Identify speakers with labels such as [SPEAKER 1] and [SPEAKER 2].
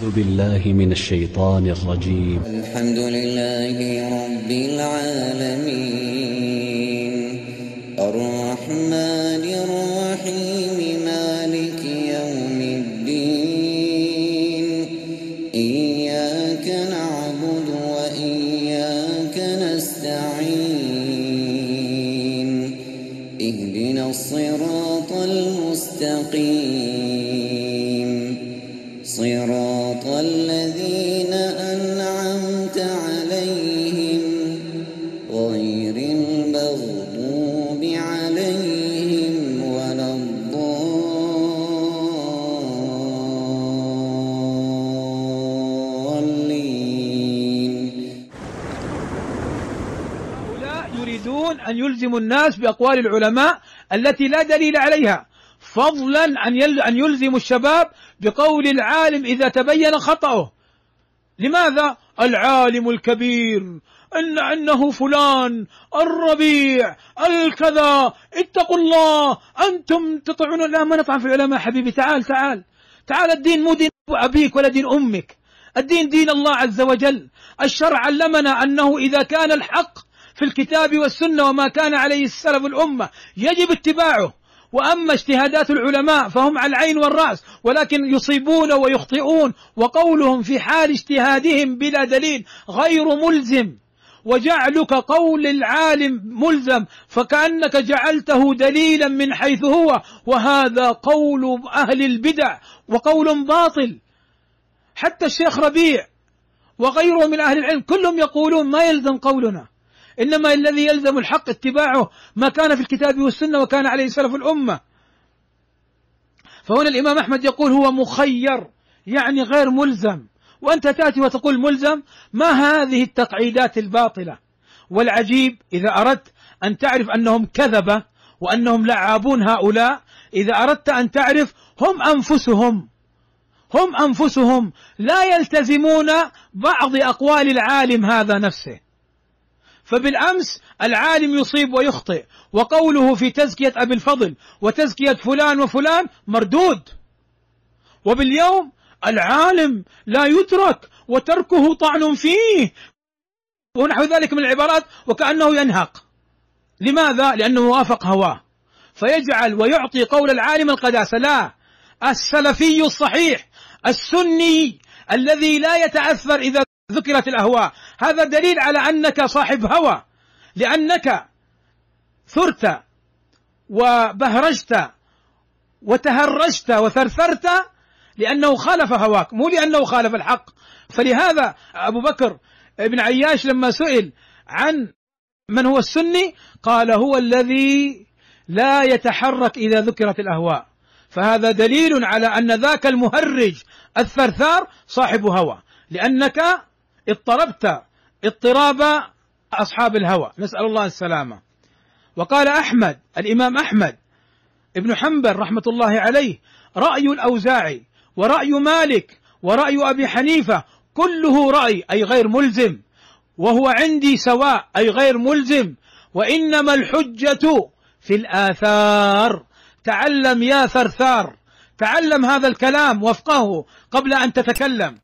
[SPEAKER 1] أعوذ بالله من الشيطان الرجيم.
[SPEAKER 2] الحمد لله رب العالمين. الرحمن الرحيم مالك يوم الدين. إياك نعبد وإياك نستعين. اهدنا الصراط المستقيم. صراط الذين أنعمت عليهم غير المغضوب عليهم ولا الضالين.
[SPEAKER 3] هؤلاء يريدون أن يلزموا الناس بأقوال العلماء التي لا دليل عليها. فضلا أن أن يلزموا الشباب بقول العالم إذا تبين خطأه. لماذا؟ العالم الكبير. أن أنه فلان الربيع الكذا. اتقوا الله. أنتم تطعنون لا ما نطعن في العلماء حبيبي. تعال تعال. تعال الدين مو دين أبيك ولا دين أمك. الدين دين الله عز وجل. الشرع علمنا أنه إذا كان الحق في الكتاب والسنة وما كان عليه السلف الأمة يجب اتباعه. وأما اجتهادات العلماء فهم على العين والرأس ولكن يصيبون ويخطئون وقولهم في حال اجتهادهم بلا دليل غير ملزم. وجعلك قول العالم ملزم فكأنك جعلته دليلا من حيث هو وهذا قول أهل البدع وقول باطل. حتى الشيخ ربيع وغيره من أهل العلم كلهم يقولون ما يلزم قولنا. إنما الذي يلزم الحق اتباعه ما كان في الكتاب والسنة وكان عليه سلف الأمة. فهنا الإمام أحمد يقول هو مخير يعني غير ملزم. وأنت تأتي وتقول ملزم ما هذه التقعيدات الباطلة؟ والعجيب إذا أردت أن تعرف أنهم كذبة وأنهم لعابون هؤلاء إذا أردت أن تعرف هم أنفسهم. هم أنفسهم لا يلتزمون بعض أقوال العالم هذا نفسه. فبالأمس العالم يصيب ويخطئ وقوله في تزكية أبي الفضل وتزكية فلان وفلان مردود. وباليوم العالم لا يترك وتركه طعن فيه. ونحو ذلك من العبارات وكأنه ينهق. لماذا؟ لأنه وافق هواه. فيجعل ويعطي قول العالم القداسة لا السلفي الصحيح السني الذي لا يتأثر إذا ذكرت الأهواء. هذا دليل على أنك صاحب هوى لأنك ثرت وبهرجت وتهرجت وثرثرت لأنه خالف هواك مو لأنه خالف الحق. فلهذا أبو بكر بن عياش لما سئل عن من هو السني قال هو الذي لا يتحرك إذا ذكرت الأهواء. فهذا دليل على أن ذاك المهرج الثرثار صاحب هوى لأنك اضطربت اضطراب أصحاب الهوى. نسأل الله السلامة. وقال أحمد الإمام أحمد ابن حنبل رحمة الله عليه رأي الأوزاعي ورأي مالك ورأي أبي حنيفة كله رأي أي غير ملزم. وهو عندي سواء أي غير ملزم. وإنما الحجة في الآثار. تعلم يا ثرثار. تعلم هذا الكلام وافقه قبل أن تتكلم.